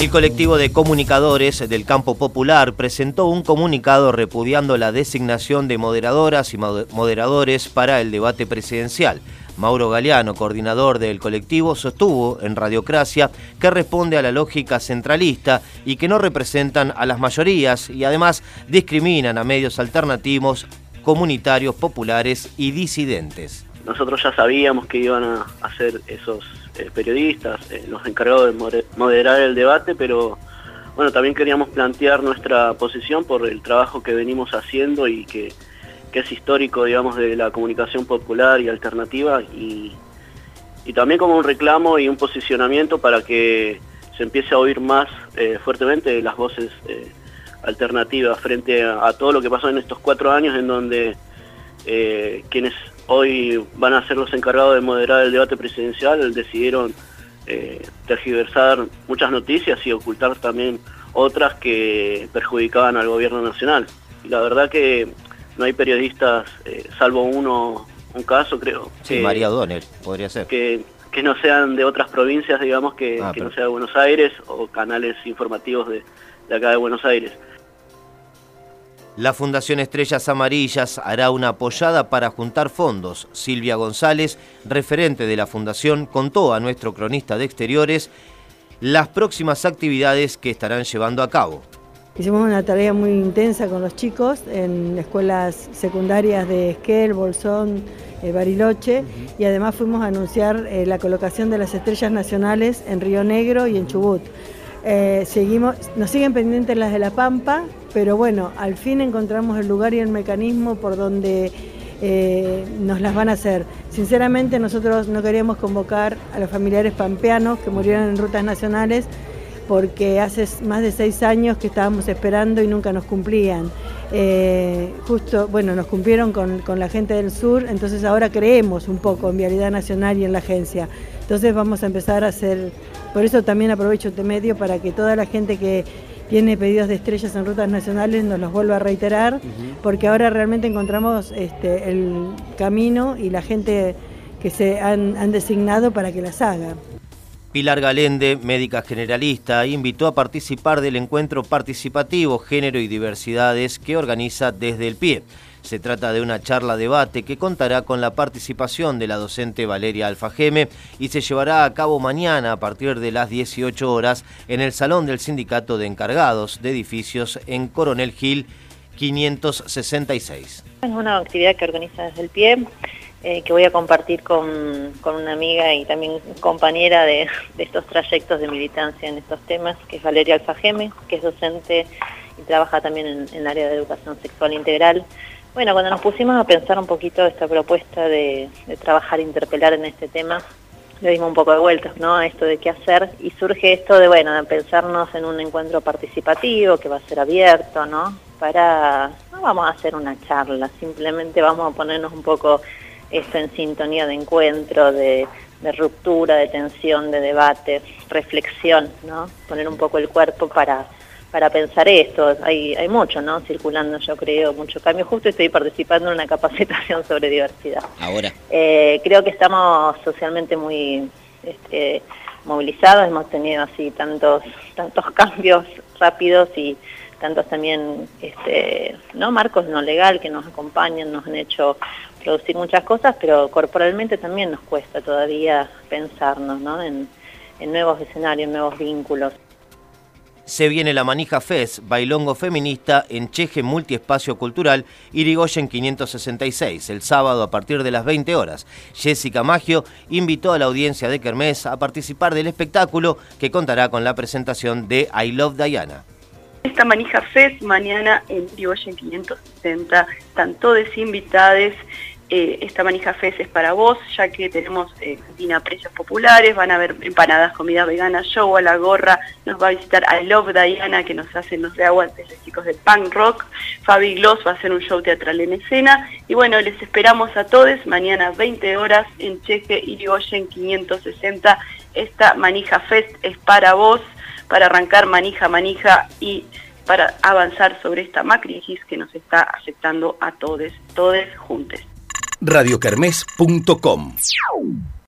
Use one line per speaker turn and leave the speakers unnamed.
El colectivo de comunicadores del campo popular presentó un comunicado repudiando la designación de moderadoras y moderadores para el debate presidencial. Mauro Galeano, coordinador del colectivo, sostuvo en Radiocracia que responde a la lógica centralista y que no representan a las mayorías y además discriminan a medios alternativos, comunitarios, populares y disidentes.
Nosotros ya sabíamos que iban a ser esos periodistas, eh, los encargados de moderar el debate, pero bueno, también queríamos plantear nuestra posición por el trabajo que venimos haciendo y que, es histórico, digamos, de la comunicación popular y alternativa y, también como un reclamo y un posicionamiento para que se empiece a oír más eh, fuertemente las voces alternativas frente a, todo lo que pasó en estos cuatro años en donde quienes hoy van a ser los encargados de moderar el debate presidencial, decidieron eh, tergiversar muchas noticias y ocultar también otras que perjudicaban al gobierno nacional. Y la verdad que no hay periodistas, eh, salvo uno, un caso creo.
Sí, María Donner, podría ser.
Que, que no sean de otras provincias, digamos, que, ah, no sea de Buenos Aires o canales informativos de, de acá de Buenos Aires.
La Fundación Estrellas Amarillas hará una apoyada para juntar fondos. Silvia González, referente de la Fundación, contó a nuestro cronista de exteriores las próximas actividades que estarán llevando a cabo.
Hicimos una tarea muy intensa con los chicos en escuelas secundarias de Esquel, Bolsón, eh, Bariloche y además fuimos a anunciar eh, la colocación de las estrellas nacionales en Río Negro y en Chubut. Eh, seguimos, nos siguen pendientes las de La Pampa, pero bueno, al fin encontramos el lugar y el mecanismo por donde eh, nos las van a hacer. Sinceramente nosotros no queríamos convocar a los familiares pampeanos que murieron en rutas nacionales porque hace más de seis años que estábamos esperando y nunca nos cumplían. Eh, justo, bueno, nos cumplieron con, con, la gente del sur, entonces ahora creemos un poco en Vialidad Nacional y en la agencia. Entonces vamos a empezar a hacer, por eso también aprovecho este medio para que toda la gente que tiene pedidos de estrellas en rutas nacionales, nos los vuelvo a reiterar, porque ahora realmente encontramos este, el camino y la gente que se han, designado para que las haga.
Pilar Galende, médica generalista, invitó a participar del encuentro participativo Género y Diversidades que organiza desde el pie. Se trata de una charla debate que contará con la participación de la docente Valeria Alfajeme y se llevará a cabo mañana a partir de las 18 horas en el Salón del Sindicato de Encargados de Edificios en Coronel Gil 566.
Es una actividad que organiza desde el pie. Eh, que voy a compartir con, una amiga y también compañera de, estos trayectos de militancia en estos temas, que es Valeria Alfajeme, que es docente y trabaja también en el área de educación sexual integral. Bueno, cuando nos pusimos a pensar un poquito esta propuesta de, trabajar, interpelar en este tema, le dimos un poco de vueltas, ¿no? A esto de qué hacer y surge esto de, bueno, de pensarnos en un encuentro participativo que va a ser abierto, ¿no? Para, no vamos a hacer una charla, simplemente vamos a ponernos un poco esto en sintonía de encuentro, de, de ruptura, de tensión, de debate, reflexión, ¿no? Poner un poco el cuerpo para para pensar esto. Hay, hay mucho, ¿no? Circulando, yo creo, mucho cambio. Justo estoy participando en una capacitación sobre diversidad.
Ahora.
Eh, creo que estamos socialmente muy este, movilizados, hemos tenido así tantos, tantos cambios rápidos y tantos también este, ¿no? marcos no legal que nos acompañan, nos han hecho producir muchas cosas, pero corporalmente también nos cuesta todavía pensarnos ¿no? en, en nuevos escenarios, nuevos vínculos
se viene la Manija Fest, bailongo feminista en Cheje Multiespacio Cultural, Irigoyen 566, el sábado a partir de las 20 horas. Jessica Maggio invitó a la audiencia de Kermés a participar del espectáculo que contará con la presentación de I Love Diana.
Esta Manija Fest mañana en Irigoyen 560, están todos invitados eh, esta manija FES es para vos, ya que tenemos eh, cantina a precios populares, van a haber empanadas, comida vegana, show a la gorra, nos va a visitar I Love Diana, que nos hacen los de aguantes los chicos de punk rock, Fabi Gloss va a hacer un show teatral en escena, y bueno, les esperamos a todos mañana 20 horas en Cheque Irigoyen 560, esta manija fest es para vos, para arrancar manija, manija y para avanzar sobre esta macrisis que nos está afectando a todos, todos juntos
radiocarmes.com.